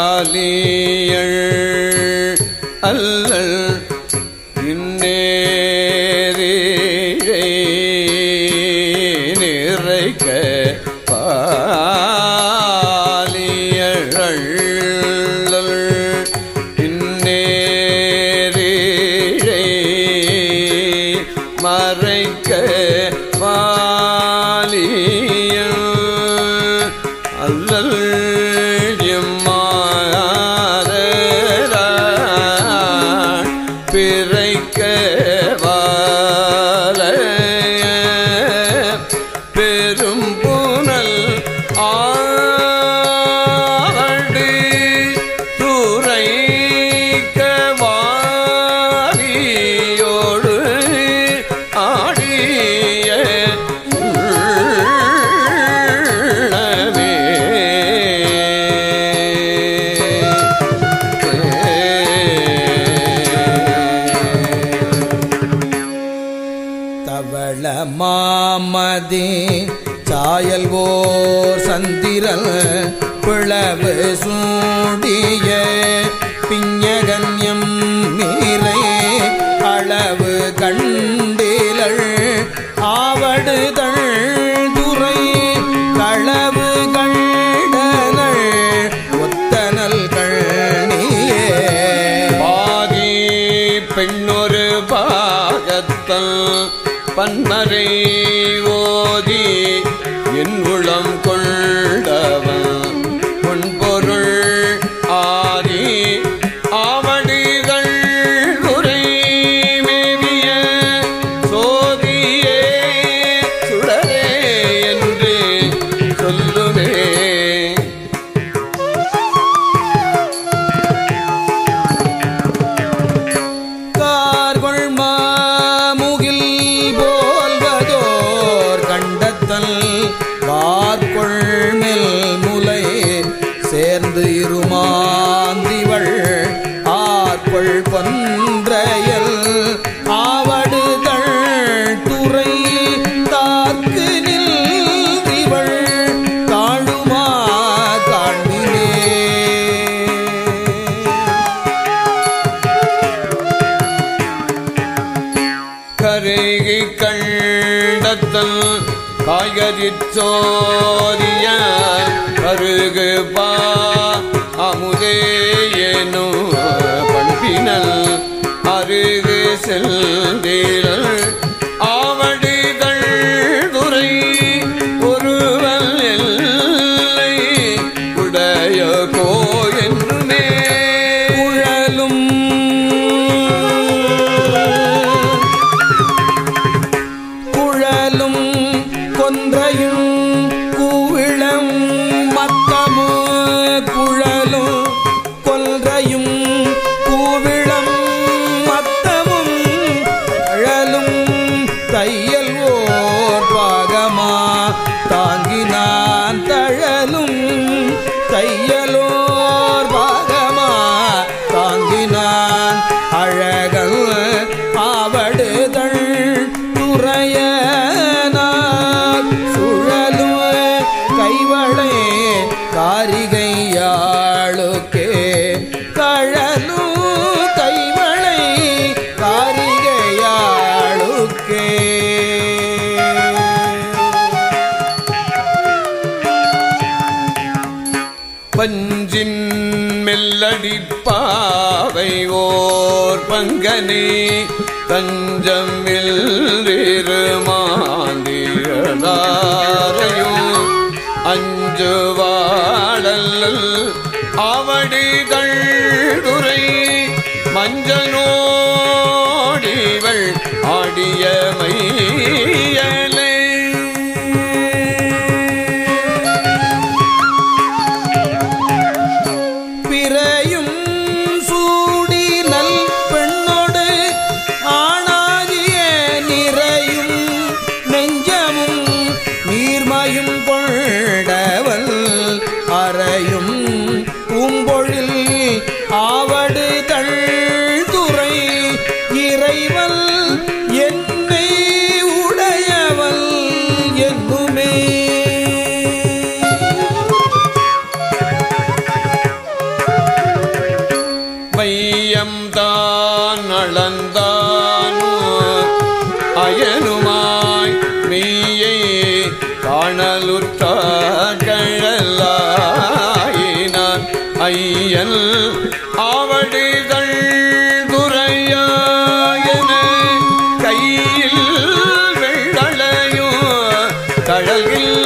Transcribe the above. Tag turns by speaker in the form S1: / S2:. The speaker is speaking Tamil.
S1: வாலியள் அல்லல் இந்நேரிழை நிறைக்க பாலியழல் இந்நேரிழை மறைக்க பாலியல் அல்லல்
S2: சாயல் ஓர் சந்திரல் பிளவு சூடிய பிஞகன்யம் மீரை அளவு கண்டிலள் ஆவடுதள் துறை களவு கண்டனள் ஒத்தனல் கண்ணியே.
S1: பாகி பெண்ணொரு பாகத்தல் பன்மறை கொண்டவன். கருகி கண்டத்தல் காய்கறி சோதிய கருகு பா அமுதே எனும் பண்பினல் அருகு
S2: செல்தீழல் poor
S1: பஞ்சின் மெல்லடிப்பாவை ஓர் பங்கனே தஞ்சமில் மாந்திரதாரையும் அஞ்சு வாழல் ஆவடிகள் துறை மஞ்சனோடிவள்
S2: ஆடியமை
S1: செல் ஆவடிகள் துறையாயன. கையில் வெள்ளளையும்
S2: கடலில்